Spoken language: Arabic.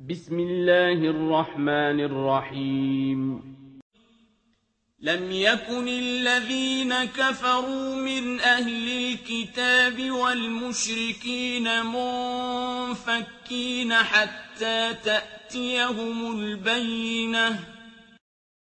بسم الله الرحمن الرحيم لم يكن الذين كفروا من أهل الكتاب والمشركين منفكين حتى تأتيهم البينة